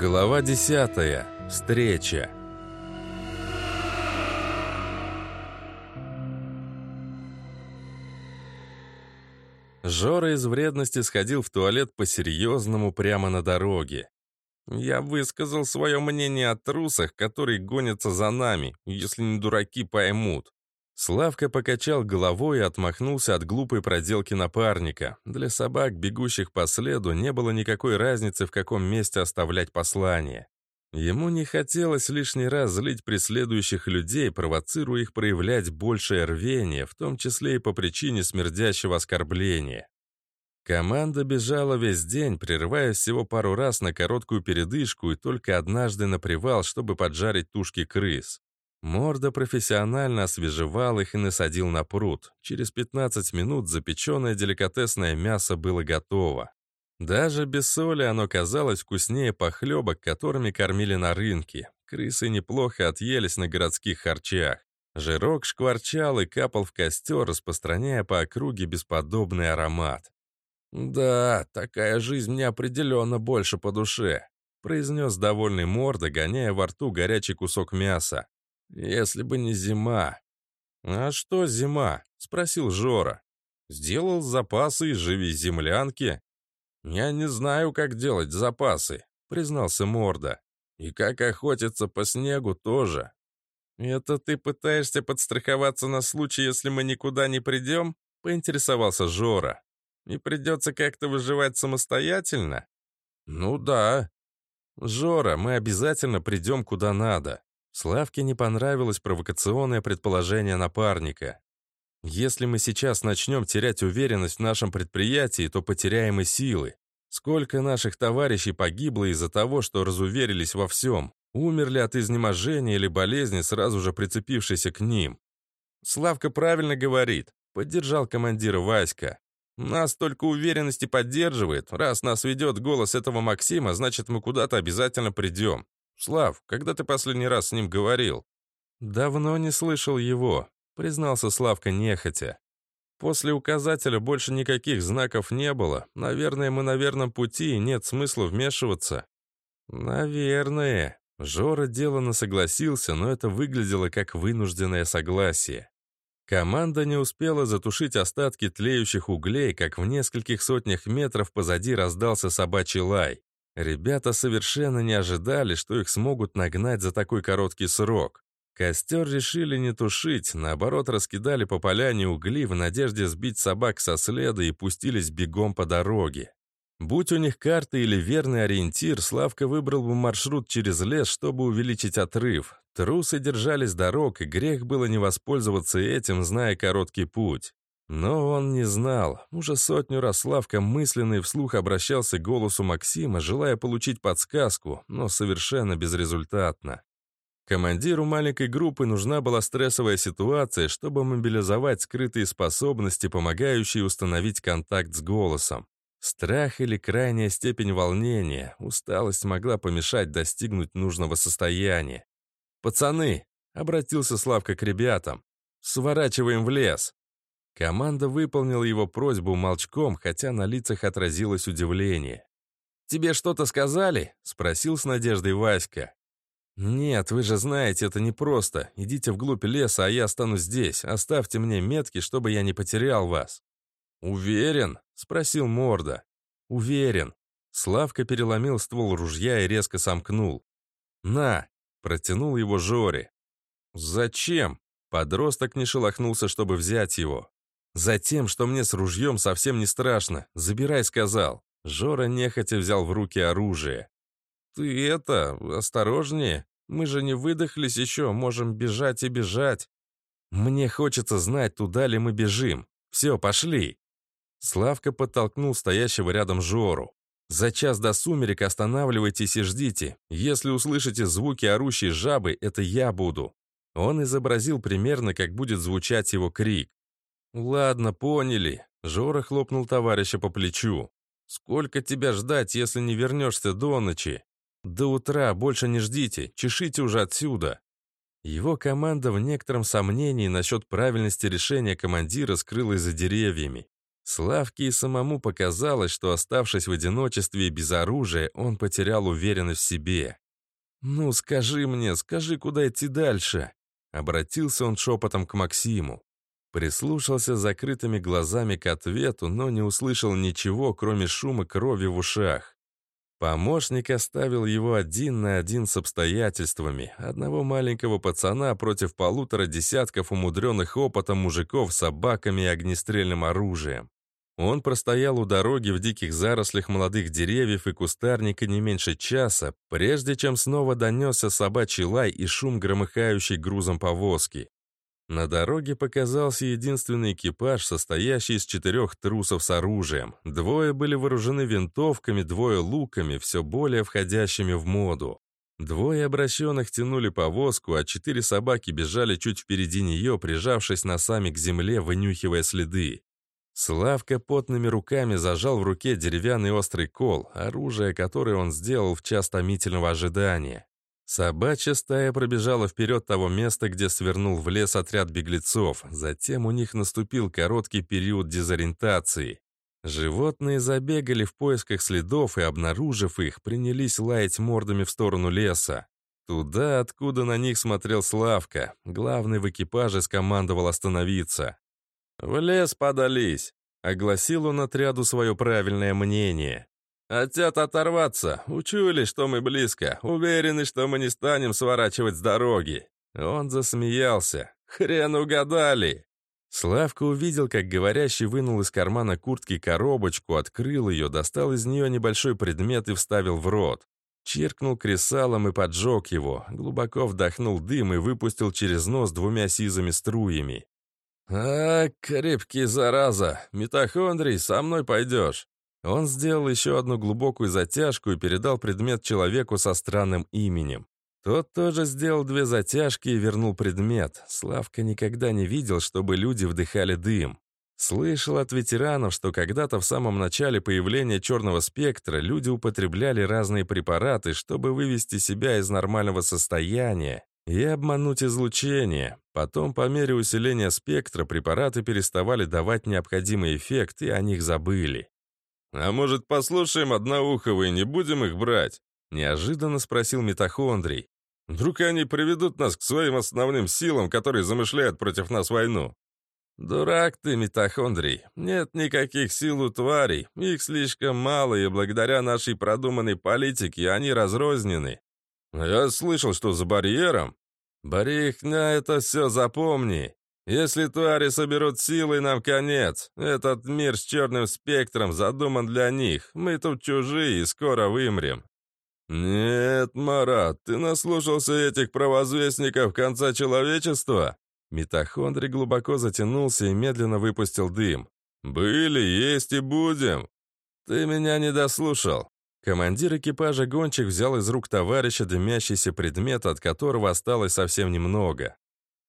Глава 10. Встреча. Жора из вредности сходил в туалет по-серьезному прямо на дороге. Я высказал свое мнение о трусах, которые гонятся за нами, если не дураки поймут. Славка покачал головой и отмахнулся от глупой проделки напарника. Для собак, бегущих по следу, не было никакой разницы, в каком месте оставлять послание. Ему не хотелось лишний раз злить преследующих людей, провоцируя их проявлять большее рвение, в том числе и по причине смердящего оскорбления. Команда бежала весь день, прерываясь всего пару раз на короткую передышку и только однажды на привал, чтобы поджарить тушки крыс. Морда профессионально освежевал их и насадил на пруд. Через 15 минут запеченное деликатесное мясо было готово. Даже без соли оно казалось вкуснее похлебок, которыми кормили на рынке. Крысы неплохо отъелись на городских харчах. Жирок шкварчал и капал в костер, распространяя по округе бесподобный аромат. «Да, такая жизнь мне определенно больше по душе», произнес довольный морда, гоняя во рту горячий кусок мяса. Если бы не зима. А что зима? Спросил Жора. Сделал запасы и живи землянки. Я не знаю, как делать запасы, признался Морда. И как охотиться по снегу тоже. Это ты пытаешься подстраховаться на случай, если мы никуда не придем? Поинтересовался Жора. И придется как-то выживать самостоятельно? Ну да. Жора, мы обязательно придем куда надо. Славке не понравилось провокационное предположение напарника. Если мы сейчас начнем терять уверенность в нашем предприятии, то потеряем и силы. Сколько наших товарищей погибло из-за того, что разуверились во всем, умерли от изнеможения или болезни, сразу же прицепившейся к ним. Славка правильно говорит, поддержал командира Васька. Нас только уверенности поддерживает. Раз нас ведет голос этого Максима, значит, мы куда-то обязательно придем. «Слав, когда ты последний раз с ним говорил?» «Давно не слышал его», — признался Славка нехотя. «После указателя больше никаких знаков не было. Наверное, мы на верном пути, и нет смысла вмешиваться». «Наверное». Жора деланно согласился, но это выглядело как вынужденное согласие. Команда не успела затушить остатки тлеющих углей, как в нескольких сотнях метров позади раздался собачий лай. Ребята совершенно не ожидали, что их смогут нагнать за такой короткий срок. Костер решили не тушить, наоборот, раскидали по поляне угли в надежде сбить собак со следа и пустились бегом по дороге. Будь у них карта или верный ориентир, Славка выбрал бы маршрут через лес, чтобы увеличить отрыв. Трусы держались дорог, и грех было не воспользоваться этим, зная короткий путь. Но он не знал. Уже сотню раз Славка мысленно и вслух обращался к голосу Максима, желая получить подсказку, но совершенно безрезультатно. Командиру маленькой группы нужна была стрессовая ситуация, чтобы мобилизовать скрытые способности, помогающие установить контакт с голосом. Страх или крайняя степень волнения, усталость могла помешать достигнуть нужного состояния. «Пацаны!» — обратился Славка к ребятам. «Сворачиваем в лес!» Команда выполнила его просьбу молчком, хотя на лицах отразилось удивление. «Тебе что-то сказали?» — спросил с надеждой Васька. «Нет, вы же знаете, это непросто. Идите вглубь леса, а я останусь здесь. Оставьте мне метки, чтобы я не потерял вас». «Уверен?» — спросил Морда. «Уверен». Славка переломил ствол ружья и резко сомкнул. «На!» — протянул его Жоре. «Зачем?» Подросток не шелохнулся, чтобы взять его. «Затем, что мне с ружьем совсем не страшно. Забирай», — сказал. Жора нехотя взял в руки оружие. «Ты это, осторожнее. Мы же не выдохлись еще, можем бежать и бежать. Мне хочется знать, туда ли мы бежим. Все, пошли». Славка подтолкнул стоящего рядом Жору. «За час до сумерек останавливайтесь и ждите. Если услышите звуки орущей жабы, это я буду». Он изобразил примерно, как будет звучать его крик. «Ладно, поняли». Жора хлопнул товарища по плечу. «Сколько тебя ждать, если не вернешься до ночи? До утра больше не ждите, чешите уже отсюда». Его команда в некотором сомнении насчет правильности решения командира скрылась за деревьями. Славке и самому показалось, что, оставшись в одиночестве и без оружия, он потерял уверенность в себе. «Ну, скажи мне, скажи, куда идти дальше?» Обратился он шепотом к Максиму. Прислушался закрытыми глазами к ответу, но не услышал ничего, кроме шума крови в ушах. Помощник оставил его один на один с обстоятельствами. Одного маленького пацана против полутора десятков умудренных опытом мужиков с собаками и огнестрельным оружием. Он простоял у дороги в диких зарослях молодых деревьев и кустарника не меньше часа, прежде чем снова донесся собачий лай и шум громыхающей грузом повозки. На дороге показался единственный экипаж, состоящий из четырех трусов с оружием. Двое были вооружены винтовками, двое луками, все более входящими в моду. Двое обращенных тянули повозку, а четыре собаки бежали чуть впереди нее, прижавшись носами к земле, вынюхивая следы. Славка потными руками зажал в руке деревянный острый кол, оружие, которое он сделал в час томительного ожидания. Собачья стая пробежала вперед того места, где свернул в лес отряд беглецов. Затем у них наступил короткий период дезориентации. Животные забегали в поисках следов и, обнаружив их, принялись лаять мордами в сторону леса. Туда, откуда на них смотрел Славка. Главный в экипаже скомандовал остановиться. «В лес подались», — огласил он отряду свое правильное мнение. Хотят оторваться, учули, что мы близко, уверены, что мы не станем сворачивать с дороги. Он засмеялся. Хрен угадали. Славка увидел, как говорящий вынул из кармана куртки коробочку, открыл ее, достал из нее небольшой предмет и вставил в рот. Чиркнул кресалом и поджег его, глубоко вдохнул дым и выпустил через нос двумя сизыми струями. «А, крепкий зараза! Митохондрий, со мной пойдешь!» Он сделал еще одну глубокую затяжку и передал предмет человеку со странным именем. Тот тоже сделал две затяжки и вернул предмет. Славка никогда не видел, чтобы люди вдыхали дым. Слышал от ветеранов, что когда-то в самом начале появления черного спектра люди употребляли разные препараты, чтобы вывести себя из нормального состояния и обмануть излучение. Потом, по мере усиления спектра, препараты переставали давать необходимый эффект, и о них забыли. «А может, послушаем Одноухова и не будем их брать?» — неожиданно спросил Митохондрий. «Вдруг они приведут нас к своим основным силам, которые замышляют против нас войну?» «Дурак ты, Митохондрий. Нет никаких сил у тварей. Их слишком мало, и благодаря нашей продуманной политике они разрознены. Я слышал, что за барьером...» «Барихня, это все запомни. Если твари соберут силы, нам конец. Этот мир с черным спектром задуман для них. Мы тут чужие и скоро вымрем. Нет, Марат, ты наслушался этих провозвестников конца человечества? Митохондрий глубоко затянулся и медленно выпустил дым. «Были, есть и будем!» «Ты меня не дослушал!» Командир экипажа гонщик взял из рук товарища дымящийся предмет, от которого осталось совсем немного.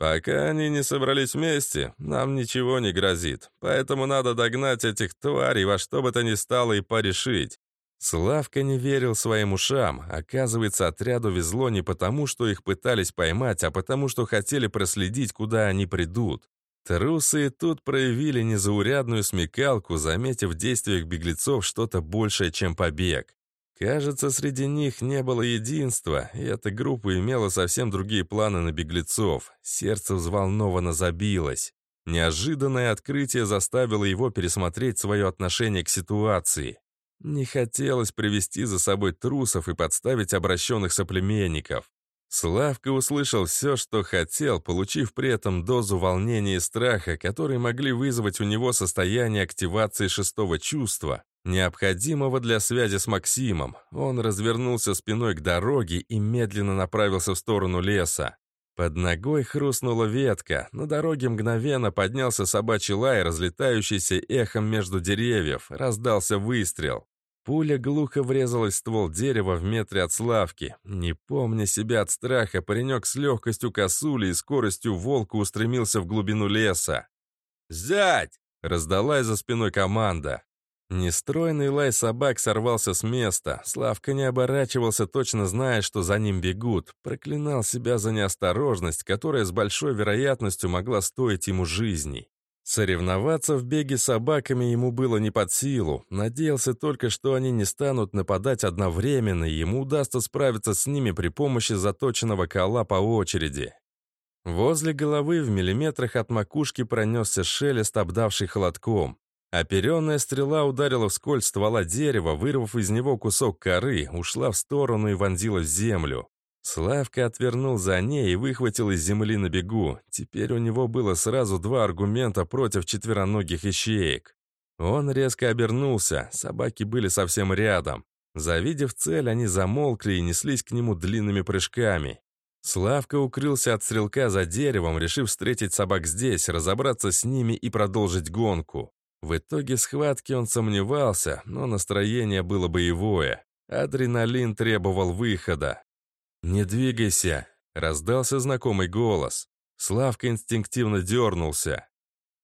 Пока они не собрались вместе, нам ничего не грозит, поэтому надо догнать этих тварей во что бы то ни стало и порешить. Славка не верил своим ушам. Оказывается, отряду везло не потому, что их пытались поймать, а потому, что хотели проследить, куда они придут. Трусы тут проявили незаурядную смекалку, заметив в действиях беглецов что-то большее, чем побег. Кажется, среди них не было единства, и эта группа имела совсем другие планы на беглецов. Сердце взволнованно забилось. Неожиданное открытие заставило его пересмотреть свое отношение к ситуации. Не хотелось привести за собой трусов и подставить обращенных соплеменников. Славка услышал все, что хотел, получив при этом дозу волнения и страха, которые могли вызвать у него состояние активации шестого чувства, необходимого для связи с Максимом. Он развернулся спиной к дороге и медленно направился в сторону леса. Под ногой хрустнула ветка, на дороге мгновенно поднялся собачий лай, разлетающийся эхом между деревьев, раздался выстрел. Пуля глухо врезалась в ствол дерева в метре от Славки. Не помня себя от страха, паренек с легкостью косули и скоростью волка устремился в глубину леса. «Взять!» — раздалась за спиной команда. Нестройный лай собак сорвался с места. Славка не оборачивался, точно зная, что за ним бегут. Проклинал себя за неосторожность, которая с большой вероятностью могла стоить ему жизни. Соревноваться в беге с собаками ему было не под силу. Надеялся только, что они не станут нападать одновременно, и ему удастся справиться с ними при помощи заточенного кола по очереди. Возле головы в миллиметрах от макушки пронесся шелест, обдавший холодком. Оперенная стрела ударила вскользь ствола дерева, вырвав из него кусок коры, ушла в сторону и вонзилась в землю. Славка отвернул за ней и выхватил из земли на бегу. Теперь у него было сразу два аргумента против четвероногих ищеек. Он резко обернулся, собаки были совсем рядом. Завидев цель, они замолкли и неслись к нему длинными прыжками. Славка укрылся от стрелка за деревом, решив встретить собак здесь, разобраться с ними и продолжить гонку. В итоге схватки он сомневался, но настроение было боевое. Адреналин требовал выхода. «Не двигайся!» — раздался знакомый голос. Славка инстинктивно дернулся.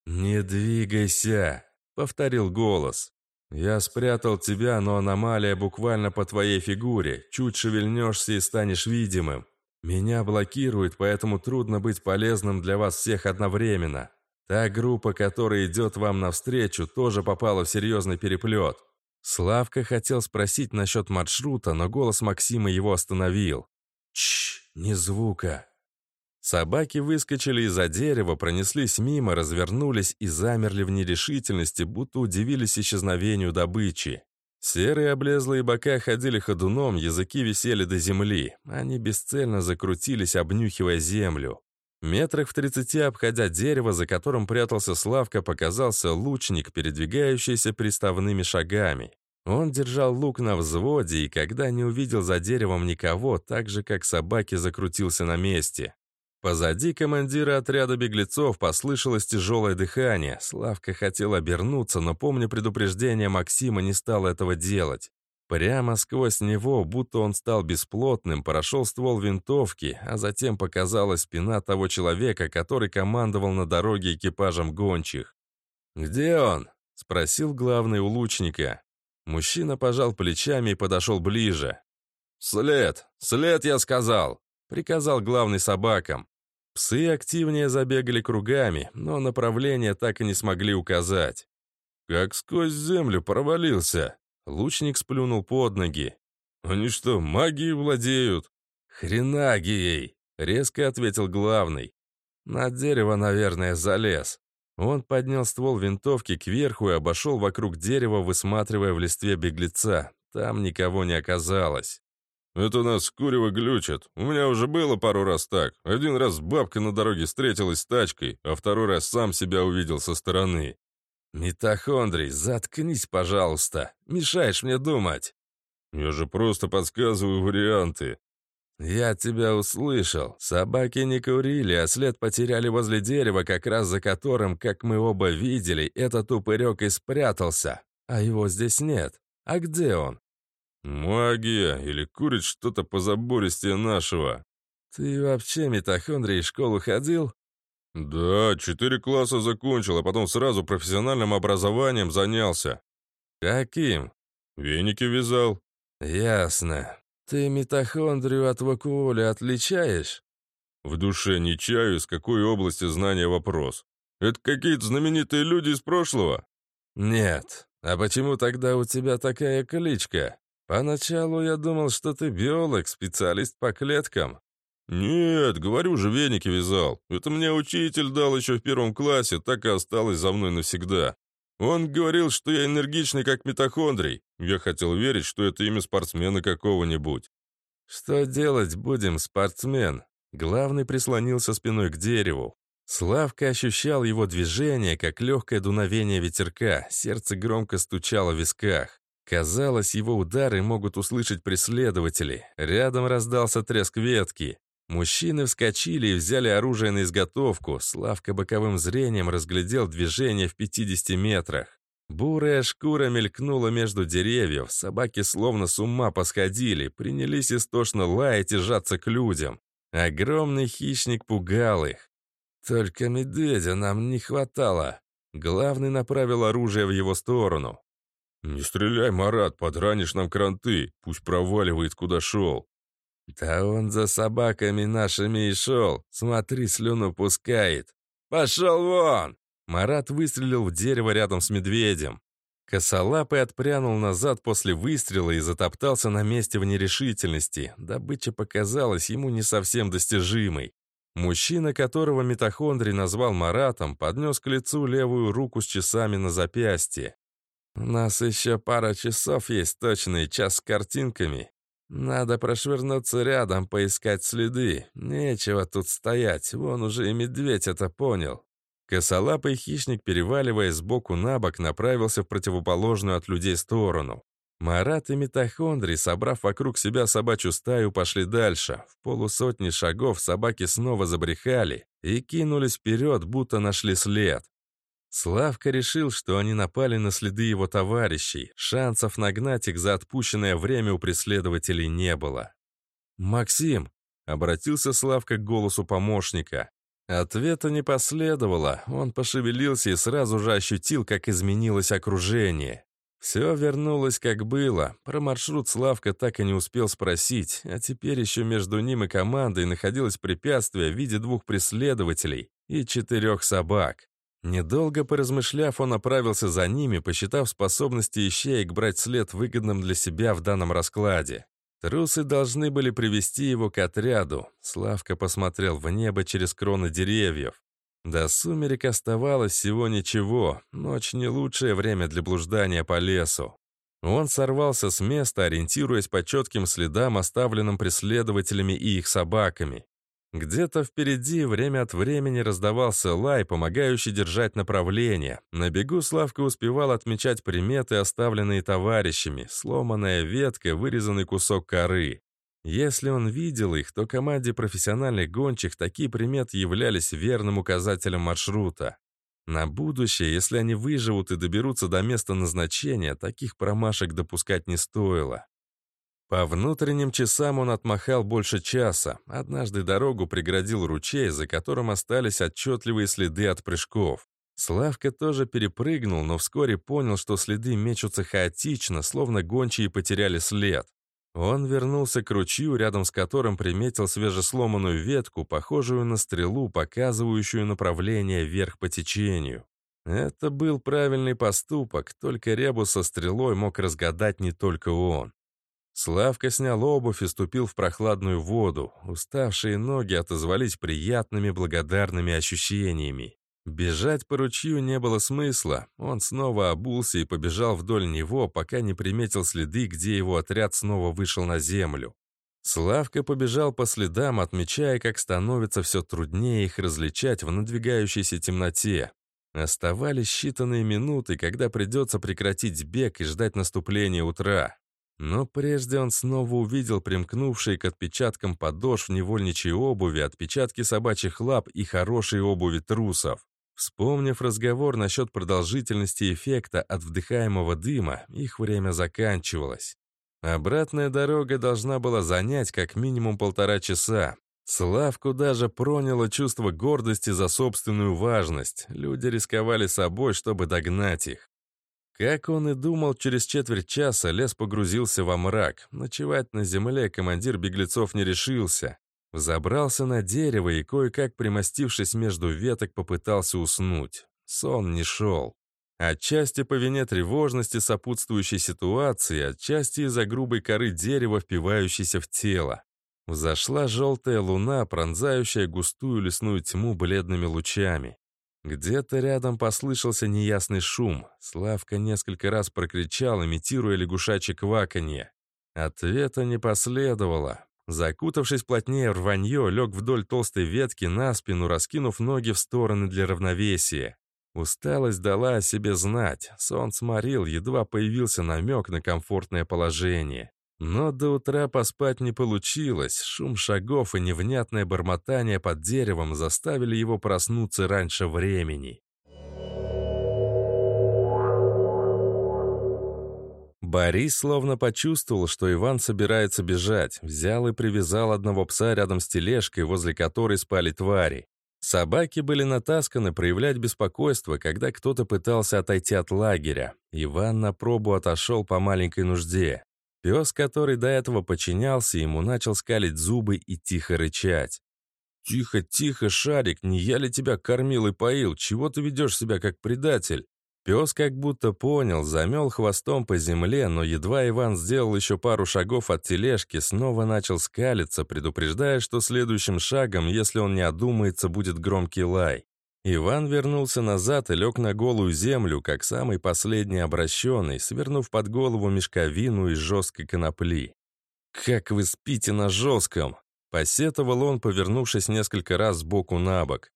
«Не двигайся!» — повторил голос. «Я спрятал тебя, но аномалия буквально по твоей фигуре. Чуть шевельнешься и станешь видимым. Меня блокирует, поэтому трудно быть полезным для вас всех одновременно. Та группа, которая идет вам навстречу, тоже попала в серьезный переплет. Славка хотел спросить насчет маршрута, но голос Максима его остановил. Чш, ни звука. Собаки выскочили из-за дерева, пронеслись мимо, развернулись и замерли в нерешительности, будто удивились исчезновению добычи. Серые облезлые бока ходили ходуном, языки висели до земли. Они бесцельно закрутились, обнюхивая землю. Метрах в тридцати, обходя дерево, за которым прятался Славка, показался лучник, передвигающийся приставными шагами. Он держал лук на взводе, и когда не увидел за деревом никого, так же, как собаки, закрутился на месте. Позади командира отряда беглецов послышалось тяжелое дыхание. Славка хотел обернуться, но, помня предупреждение Максима, не стал этого делать. Прямо сквозь него, будто он стал бесплотным, прошел ствол винтовки, а затем показалась спина того человека, который командовал на дороге экипажем гончих. «Где он?» — спросил главный у лучника. Мужчина пожал плечами и подошел ближе. «След! След, я сказал!» — приказал главный собакам. Псы активнее забегали кругами, но направление так и не смогли указать. «Как сквозь землю провалился!» Лучник сплюнул под ноги. «Они что, магией владеют?» «Хренагией!» — резко ответил главный. «На дерево, наверное, залез». Он поднял ствол винтовки кверху и обошел вокруг дерева, высматривая в листве беглеца. Там никого не оказалось. «Это нас курево глючат. У меня уже было пару раз так. Один раз бабка на дороге встретилась с тачкой, а второй раз сам себя увидел со стороны. «Митохондрий, заткнись, пожалуйста. Мешаешь мне думать». «Я же просто подсказываю варианты». «Я тебя услышал. Собаки не курили, а след потеряли возле дерева, как раз за которым, как мы оба видели, этот упырек и спрятался. А его здесь нет. А где он?» «Магия, или курит что-то позабористее нашего». «Ты вообще, митохондрий, в школу ходил?» «Да, четыре класса закончил, а потом сразу профессиональным образованием занялся». «Каким?» «Веники вязал». «Ясно. Ты митохондрию от вакуоли отличаешь?» «В душе не чаю, из какой области знания вопрос. Это какие-то знаменитые люди из прошлого?» «Нет. А почему тогда у тебя такая кличка? Поначалу я думал, что ты биолог, специалист по клеткам». «Нет, говорю же, веники вязал. Это мне учитель дал еще в первом классе, так и осталось за мной навсегда. Он говорил, что я энергичный, как митохондрий. Я хотел верить, что это имя спортсмена какого-нибудь». «Что делать будем, спортсмен?» Главный прислонился спиной к дереву. Славка ощущал его движение, как легкое дуновение ветерка, сердце громко стучало в висках. Казалось, его удары могут услышать преследователи. Рядом раздался треск ветки. Мужчины вскочили и взяли оружие на изготовку. Славка боковым зрением разглядел движение в 50 метрах. Бурая шкура мелькнула между деревьев, собаки словно с ума посходили, принялись истошно лаять и сжаться к людям. Огромный хищник пугал их. «Только медведя нам не хватало». Главный направил оружие в его сторону. «Не стреляй, Марат, подранишь нам кранты, пусть проваливает, куда шел». «Да он за собаками нашими и шел. Смотри, слюну пускает. Пошел вон!» Марат выстрелил в дерево рядом с медведем. Косолапый отпрянул назад после выстрела и затоптался на месте в нерешительности. Добыча показалась ему не совсем достижимой. Мужчина, которого митохондрий назвал Маратом, поднес к лицу левую руку с часами на запястье. «У нас еще пара часов есть точный час с картинками. Надо прошвырнуться рядом, поискать следы. Нечего тут стоять, вон уже и медведь это понял». Косолапый хищник, переваливаясь сбоку на бок, направился в противоположную от людей сторону. Марат и митохондрий, собрав вокруг себя собачью стаю, пошли дальше. В полусотни шагов собаки снова забрехали и кинулись вперед, будто нашли след. Славка решил, что они напали на следы его товарищей. Шансов нагнать их за отпущенное время у преследователей не было. «Максим!» — обратился Славка к голосу помощника. Ответа не последовало, он пошевелился и сразу же ощутил, как изменилось окружение. Все вернулось как было. Про маршрут Славка так и не успел спросить, а теперь еще между ним и командой находилось препятствие в виде двух преследователей и четырех собак. Недолго поразмышляв, он направился за ними, посчитав способности ищеек брать след выгодным для себя в данном раскладе. Трусы должны были привести его к отряду. Славка посмотрел в небо через кроны деревьев. До сумерек оставалось всего ничего, ночь не лучшее время для блуждания по лесу. Он сорвался с места, ориентируясь по четким следам, оставленным преследователями и их собаками. Где-то впереди время от времени раздавался лай, помогающий держать направление. На бегу Славка успевал отмечать приметы, оставленные товарищами. Сломанная ветка, вырезанный кусок коры. Если он видел их, то команде профессиональных гончих такие приметы являлись верным указателем маршрута. На будущее, если они выживут и доберутся до места назначения, таких промашек допускать не стоило. По внутренним часам он отмахал больше часа. Однажды дорогу преградил ручей, за которым остались отчетливые следы от прыжков. Славка тоже перепрыгнул, но вскоре понял, что следы мечутся хаотично, словно гончие потеряли след. Он вернулся к ручью, рядом с которым приметил свежесломанную ветку, похожую на стрелу, показывающую направление вверх по течению. Это был правильный поступок, только ребус со стрелой мог разгадать не только он. Славка снял обувь и ступил в прохладную воду. Уставшие ноги отозвались приятными благодарными ощущениями. Бежать по ручью не было смысла. Он снова обулся и побежал вдоль него, пока не приметил следы, где его отряд снова вышел на землю. Славка побежал по следам, отмечая, как становится все труднее их различать в надвигающейся темноте. Оставались считанные минуты, когда придется прекратить бег и ждать наступления утра. Но прежде он снова увидел примкнувшие к отпечаткам подошв невольничьей обуви, отпечатки собачьих лап и хорошей обуви трусов. Вспомнив разговор насчет продолжительности эффекта от вдыхаемого дыма, их время заканчивалось. Обратная дорога должна была занять как минимум полтора часа. Славку даже проняло чувство гордости за собственную важность. Люди рисковали собой, чтобы догнать их. Как он и думал, через четверть часа лес погрузился во мрак. Ночевать на земле командир беглецов не решился. Взобрался на дерево и, кое-как примостившись между веток, попытался уснуть. Сон не шел. Отчасти по вине тревожности сопутствующей ситуации, отчасти из-за грубой коры дерева, впивающейся в тело. Взошла желтая луна, пронзающая густую лесную тьму бледными лучами. Где-то рядом послышался неясный шум. Славка несколько раз прокричал, имитируя лягушачье кваканье. Ответа не последовало. Закутавшись плотнее в рванье, лег вдоль толстой ветки на спину, раскинув ноги в стороны для равновесия. Усталость дала о себе знать. Сон сморил, едва появился намек на комфортное положение. Но до утра поспать не получилось. Шум шагов и невнятное бормотание под деревом заставили его проснуться раньше времени. Борис словно почувствовал, что Иван собирается бежать, взял и привязал одного пса рядом с тележкой, возле которой спали твари. Собаки были натасканы проявлять беспокойство, когда кто-то пытался отойти от лагеря. Иван на пробу отошел по маленькой нужде. Пес, который до этого подчинялся ему, начал скалить зубы и тихо рычать. «Тихо, тихо, Шарик, не я ли тебя кормил и поил? Чего ты ведешь себя как предатель?» Пес как будто понял, замел хвостом по земле, но едва Иван сделал еще пару шагов от тележки, снова начал скалиться, предупреждая, что следующим шагом, если он не одумается, будет громкий лай. Иван вернулся назад и лег на голую землю, как самый последний обращенный, свернув под голову мешковину из жесткой конопли. «Как вы спите на жестком!» — посетовал он, повернувшись несколько раз сбоку на бок.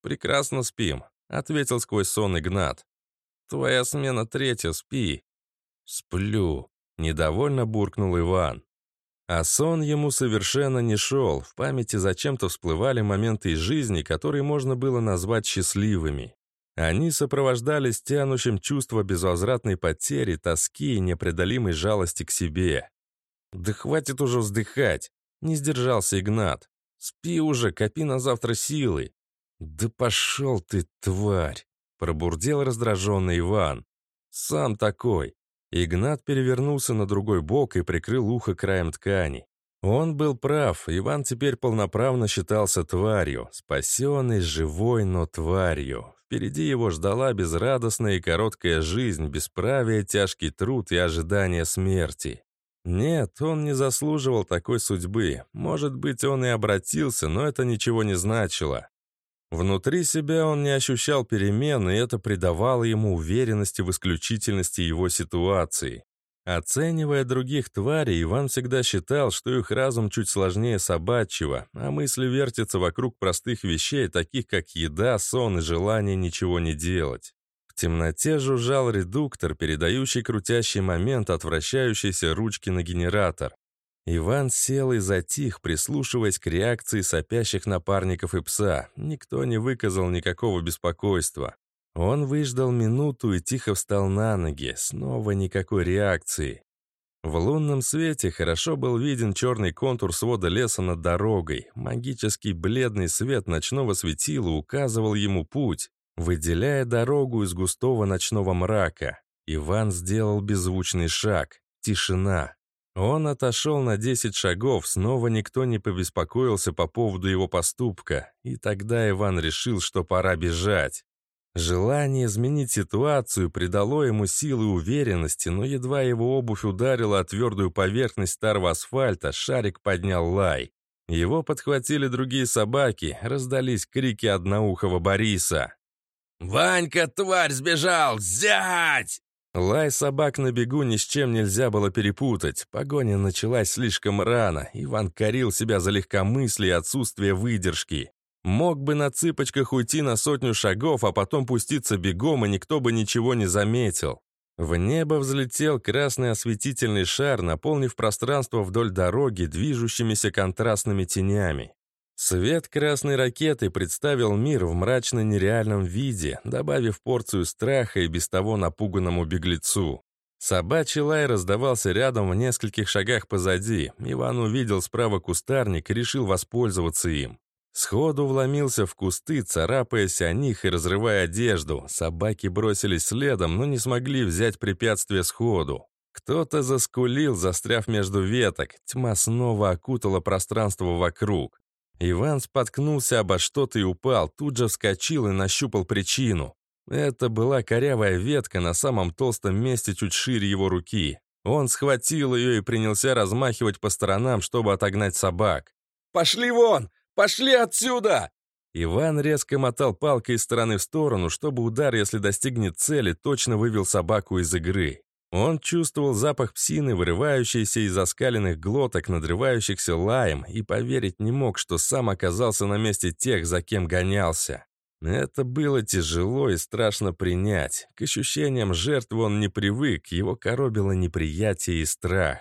«Прекрасно спим», — ответил сквозь сон Игнат. «Твоя смена третья, спи». «Сплю», — недовольно буркнул Иван. А сон ему совершенно не шел. В памяти зачем-то всплывали моменты из жизни, которые можно было назвать счастливыми. Они сопровождались тянущим чувство безвозвратной потери, тоски и непреодолимой жалости к себе. «Да хватит уже вздыхать!» — не сдержался Игнат. «Спи уже, копи на завтра силы!» «Да пошел ты, тварь!» Пробурдел раздраженный Иван. «Сам такой». Игнат перевернулся на другой бок и прикрыл ухо краем ткани. Он был прав, Иван теперь полноправно считался тварью, спасенный, живой, но тварью. Впереди его ждала безрадостная и короткая жизнь, бесправие, тяжкий труд и ожидание смерти. Нет, он не заслуживал такой судьбы. Может быть, он и обратился, но это ничего не значило. Внутри себя он не ощущал перемен, и это придавало ему уверенности в исключительности его ситуации. Оценивая других тварей, Иван всегда считал, что их разум чуть сложнее собачьего, а мысли вертятся вокруг простых вещей, таких как еда, сон и желание ничего не делать. В темноте жужжал редуктор, передающий крутящий момент от вращающейся ручки на генератор. Иван сел и затих, прислушиваясь к реакции сопящих напарников и пса. Никто не выказал никакого беспокойства. Он выждал минуту и тихо встал на ноги. Снова никакой реакции. В лунном свете хорошо был виден черный контур свода леса над дорогой. Магический бледный свет ночного светила указывал ему путь, выделяя дорогу из густого ночного мрака. Иван сделал беззвучный шаг. Тишина. Он отошел на 10 шагов, снова никто не побеспокоился по поводу его поступка, и тогда Иван решил, что пора бежать. Желание изменить ситуацию придало ему силы и уверенности, но едва его обувь ударила о твердую поверхность старого асфальта, шарик поднял лай. Его подхватили другие собаки, раздались крики одноухого Бориса. «Ванька, тварь, сбежал! Зять!» Лай собак на бегу ни с чем нельзя было перепутать. Погоня началась слишком рано. Иван корил себя за легкомыслие и отсутствие выдержки. Мог бы на цыпочках уйти на сотню шагов, а потом пуститься бегом, и никто бы ничего не заметил. В небо взлетел красный осветительный шар, наполнив пространство вдоль дороги движущимися контрастными тенями. Свет красной ракеты представил мир в мрачно-нереальном виде, добавив порцию страха и без того напуганному беглецу. Собачий лай раздавался рядом в нескольких шагах позади. Иван увидел справа кустарник и решил воспользоваться им. Сходу вломился в кусты, царапаясь о них и разрывая одежду. Собаки бросились следом, но не смогли взять препятствие сходу. Кто-то заскулил, застряв между веток. Тьма снова окутала пространство вокруг. Иван споткнулся обо что-то и упал, тут же вскочил и нащупал причину. Это была корявая ветка на самом толстом месте чуть шире его руки. Он схватил ее и принялся размахивать по сторонам, чтобы отогнать собак. «Пошли вон! Пошли отсюда!» Иван резко мотал палкой из стороны в сторону, чтобы удар, если достигнет цели, точно вывел собаку из игры. Он чувствовал запах псины, вырывающийся из оскаленных глоток, надрывающихся лаем, и поверить не мог, что сам оказался на месте тех, за кем гонялся. Это было тяжело и страшно принять. К ощущениям жертвы он не привык, его коробило неприятие и страх.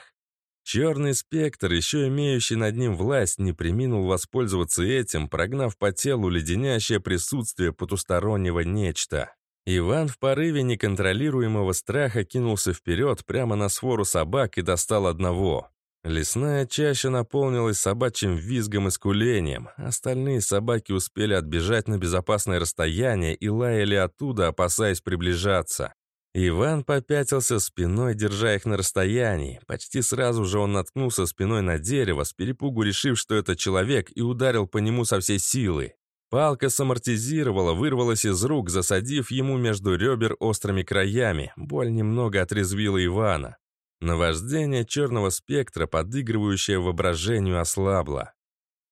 Черный спектр, еще имеющий над ним власть, не приминул воспользоваться этим, прогнав по телу леденящее присутствие потустороннего нечто. Иван в порыве неконтролируемого страха кинулся вперед прямо на свору собак и достал одного. Лесная чаща наполнилась собачьим визгом и скулением. Остальные собаки успели отбежать на безопасное расстояние и лаяли оттуда, опасаясь приближаться. Иван попятился спиной, держа их на расстоянии. Почти сразу же он наткнулся спиной на дерево, с перепугу решив, что это человек, и ударил по нему со всей силы. Палка самортизировала, вырвалась из рук, засадив ему между ребер острыми краями. Боль немного отрезвила Ивана. Наваждение черного спектра, подыгрывающее воображению, ослабло.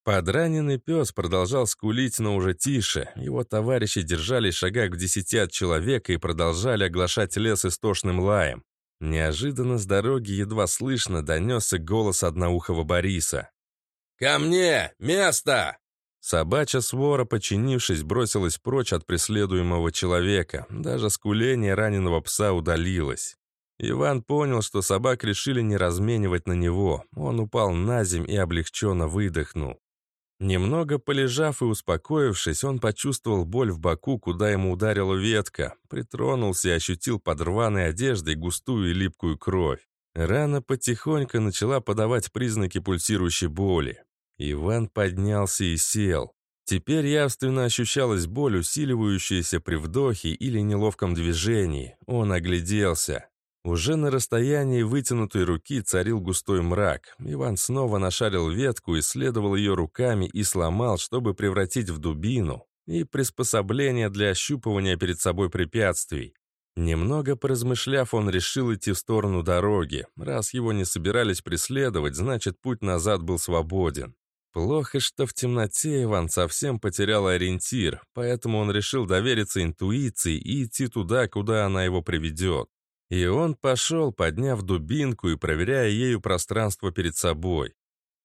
Подраненный пес продолжал скулить, но уже тише. Его товарищи держались в шагах в десяти от человека и продолжали оглашать лес истошным лаем. Неожиданно с дороги едва слышно донесся голос одноухого Бориса. «Ко мне! Место!» Собачья свора, подчинившись, бросилась прочь от преследуемого человека. Даже скуление раненого пса удалилось. Иван понял, что собак решили не разменивать на него. Он упал на земь и облегченно выдохнул. Немного полежав и успокоившись, он почувствовал боль в боку, куда ему ударила ветка, притронулся и ощутил под рваной одеждой густую и липкую кровь. Рана потихоньку начала подавать признаки пульсирующей боли. Иван поднялся и сел. Теперь явственно ощущалась боль, усиливающаяся при вдохе или неловком движении. Он огляделся. Уже на расстоянии вытянутой руки царил густой мрак. Иван снова нашарил ветку, исследовал ее руками и сломал, чтобы превратить в дубину и приспособление для ощупывания перед собой препятствий. Немного поразмышляв, он решил идти в сторону дороги. Раз его не собирались преследовать, значит, путь назад был свободен. Плохо, что в темноте Иван совсем потерял ориентир, поэтому он решил довериться интуиции и идти туда, куда она его приведет. И он пошел, подняв дубинку и проверяя ею пространство перед собой.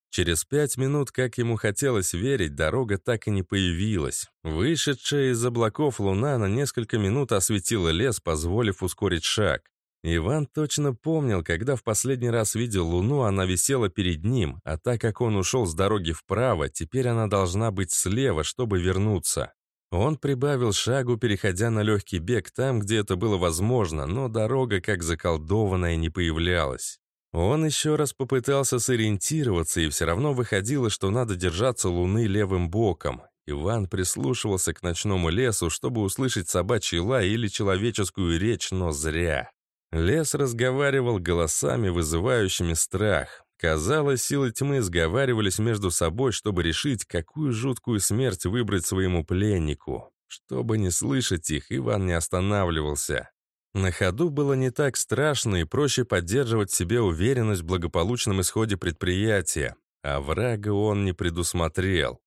Через пять минут, как ему хотелось верить, дорога так и не появилась. Вышедшая из облаков луна на несколько минут осветила лес, позволив ускорить шаг. Иван точно помнил, когда в последний раз видел луну, она висела перед ним, а так как он ушел с дороги вправо, теперь она должна быть слева, чтобы вернуться. Он прибавил шагу, переходя на легкий бег там, где это было возможно, но дорога, как заколдованная, не появлялась. Он еще раз попытался сориентироваться, и все равно выходило, что надо держаться луны левым боком. Иван прислушивался к ночному лесу, чтобы услышать собачий лай или человеческую речь, но зря. Лес разговаривал голосами, вызывающими страх. Казалось, силы тьмы сговаривались между собой, чтобы решить, какую жуткую смерть выбрать своему пленнику. Чтобы не слышать их, Иван не останавливался. На ходу было не так страшно и проще поддерживать в себе уверенность в благополучном исходе предприятия, а врага он не предусмотрел.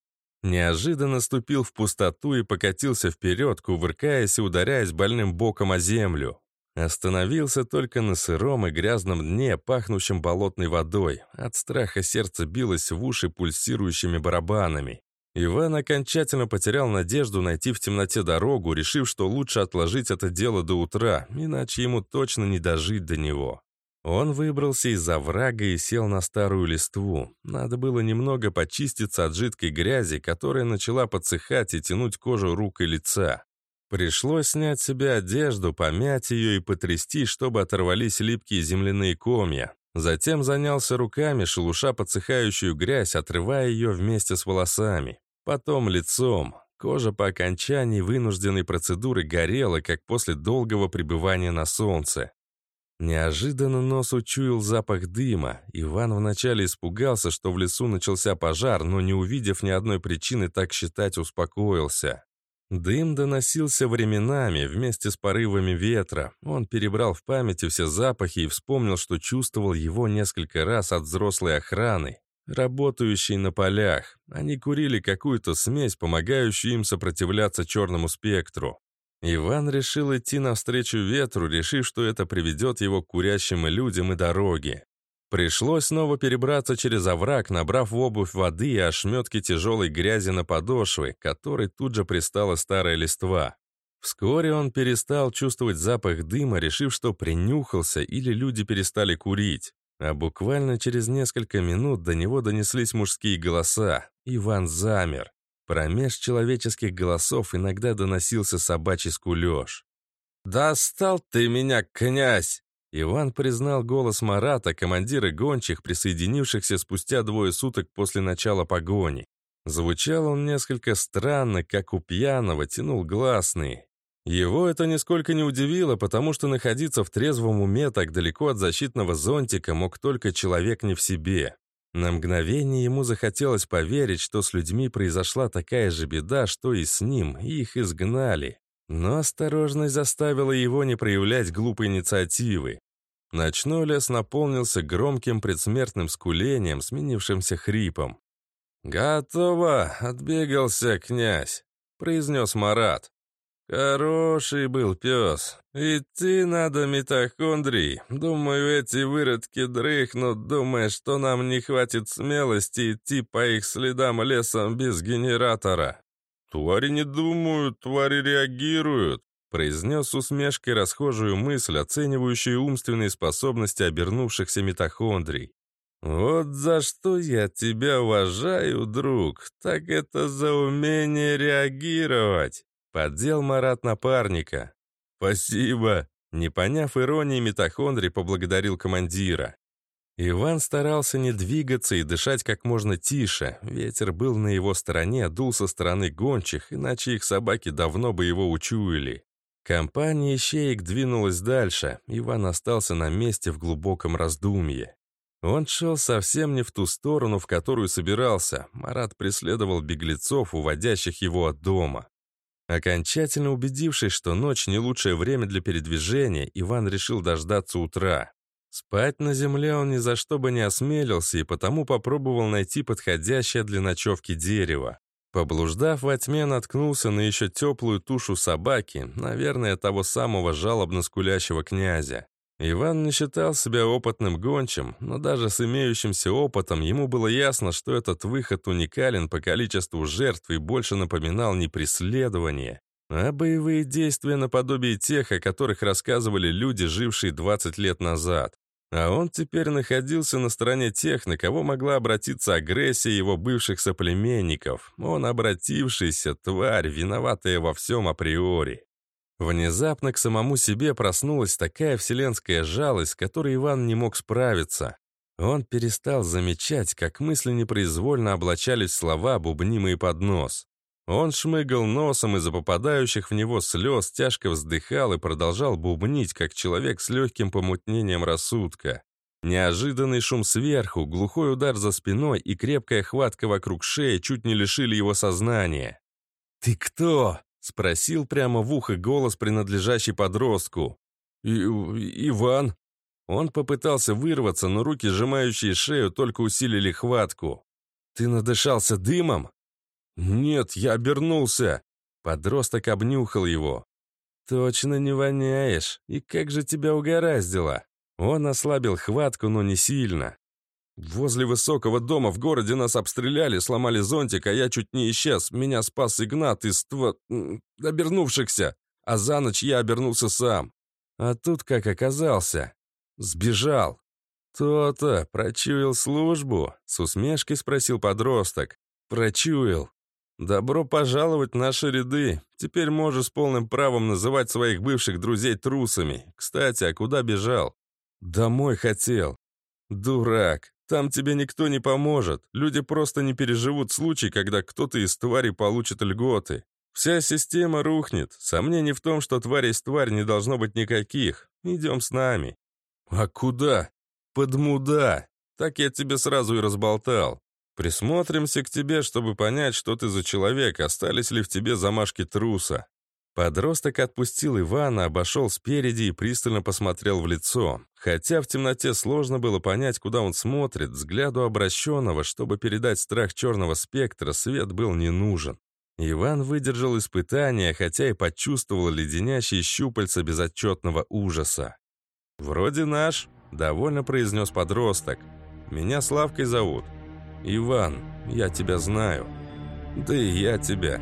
Неожиданно ступил в пустоту и покатился вперед, кувыркаясь и ударяясь больным боком о землю. Остановился только на сыром и грязном дне, пахнущем болотной водой. От страха сердце билось в уши пульсирующими барабанами. Иван окончательно потерял надежду найти в темноте дорогу, решив, что лучше отложить это дело до утра, иначе ему точно не дожить до него. Он выбрался из оврага и сел на старую листву. Надо было немного почиститься от жидкой грязи, которая начала подсыхать и тянуть кожу рук и лица. Пришлось снять себе одежду, помять ее и потрясти, чтобы оторвались липкие земляные комья. Затем занялся руками, шелуша подсыхающую грязь, отрывая ее вместе с волосами. Потом лицом. Кожа по окончании вынужденной процедуры горела, как после долгого пребывания на солнце. Неожиданно нос учуял запах дыма. Иван вначале испугался, что в лесу начался пожар, но не увидев ни одной причины так считать, успокоился. Дым доносился временами, вместе с порывами ветра. Он перебрал в памяти все запахи и вспомнил, что чувствовал его несколько раз от взрослой охраны, работающей на полях. Они курили какую-то смесь, помогающую им сопротивляться черному спектру. Иван решил идти навстречу ветру, решив, что это приведет его к курящим людям и дороге. Пришлось снова перебраться через овраг, набрав в обувь воды и ошметки тяжелой грязи на подошвы, которой тут же пристала старая листва. Вскоре он перестал чувствовать запах дыма, решив, что принюхался или люди перестали курить. А буквально через несколько минут до него донеслись мужские голоса. Иван замер. Промеж человеческих голосов иногда доносился собачий скулеж. «Достал ты меня, князь!» Иван признал голос Марата, командира гончих, присоединившихся спустя двое суток после начала погони. Звучал он несколько странно, как у пьяного, тянул гласный. Его это нисколько не удивило, потому что находиться в трезвом уме так далеко от защитного зонтика мог только человек не в себе. На мгновение ему захотелось поверить, что с людьми произошла такая же беда, что и с ним, и их изгнали. Но осторожность заставила его не проявлять глупой инициативы. Ночной лес наполнился громким предсмертным скулением, сменившимся хрипом. «Готово!» — отбегался князь, — произнес Марат. «Хороший был пес. Идти надо, митохондрий. Думаю, эти выродки дрыхнут, думая, что нам не хватит смелости идти по их следам лесом без генератора». «Твари не думают, твари реагируют», произнес усмешкой расхожую мысль, оценивающую умственные способности обернувшихся митохондрий. «Вот за что я тебя уважаю, друг, так это за умение реагировать. Поддел Марат напарника. «Спасибо!» Не поняв иронии, митохондрий поблагодарил командира. Иван старался не двигаться и дышать как можно тише. Ветер был на его стороне, дул со стороны гончих, иначе их собаки давно бы его учуяли. Компания ищеек двинулась дальше. Иван остался на месте в глубоком раздумье. Он шел совсем не в ту сторону, в которую собирался. Марат преследовал беглецов, уводящих его от дома. Окончательно убедившись, что ночь не лучшее время для передвижения, Иван решил дождаться утра. Спать на земле он ни за что бы не осмелился и потому попробовал найти подходящее для ночевки дерево. Поблуждав во тьме, наткнулся на еще теплую тушу собаки, наверное, того самого жалобно скулящего князя. Иван не считал себя опытным гончим, но даже с имеющимся опытом ему было ясно, что этот выход уникален по количеству жертв и больше напоминал не преследование, а боевые действия наподобие тех, о которых рассказывали люди, жившие 20 лет назад. А он теперь находился на стороне тех, на кого могла обратиться агрессия его бывших соплеменников. Он обратившийся, тварь, виноватая во всем априори. Внезапно к самому себе проснулась такая вселенская жалость, с которой Иван не мог справиться. Он перестал замечать, как мысли непроизвольно облачались слова, бубнимые под нос. Он шмыгал носом из-за попадающих в него слез, тяжко вздыхал и продолжал бубнить, как человек с легким помутнением рассудка. Неожиданный шум сверху, глухой удар за спиной и крепкая хватка вокруг шеи чуть не лишили его сознания. «Ты кто?» Спросил прямо в ухо голос, принадлежащий подростку. И, «Иван». Он попытался вырваться, но руки, сжимающие шею, только усилили хватку. «Ты надышался дымом?» «Нет, я обернулся». Подросток обнюхал его. «Точно не воняешь. И как же тебя угораздило?» Он ослабил хватку, но не сильно. Возле высокого дома в городе нас обстреляли, сломали зонтик, а я чуть не исчез. Меня спас Игнат из тв... обернувшихся. А за ночь я обернулся сам. А тут как оказался? Сбежал. «То-то, прочуял службу?» — с усмешкой спросил подросток. «Прочуял. Добро пожаловать в наши ряды. Теперь можешь с полным правом называть своих бывших друзей трусами. Кстати, а куда бежал?» «Домой хотел». «Дурак. Там тебе никто не поможет. Люди просто не переживут случай, когда кто-то из тварей получит льготы. Вся система рухнет. Сомнений в том, что тварь есть тварь, не должно быть никаких. Идем с нами. А куда? Подмуда. Так я тебе сразу и разболтал. Присмотримся к тебе, чтобы понять, что ты за человек, остались ли в тебе замашки труса. Подросток отпустил Ивана, обошел спереди и пристально посмотрел в лицо. Хотя в темноте сложно было понять, куда он смотрит, взгляду обращенного, чтобы передать страх черного спектра, свет был не нужен. Иван выдержал испытание, хотя и почувствовал леденящие щупальца безотчетного ужаса. «Вроде наш», — довольно произнес подросток. «Меня Славкой зовут. Иван, я тебя знаю. Да и я тебя».